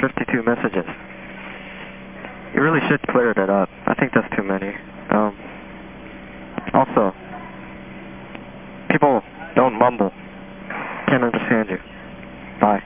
Fifty-two messages. You really should clear that up. I think that's too many.、Um, also, people don't mumble. Can't understand you. Bye.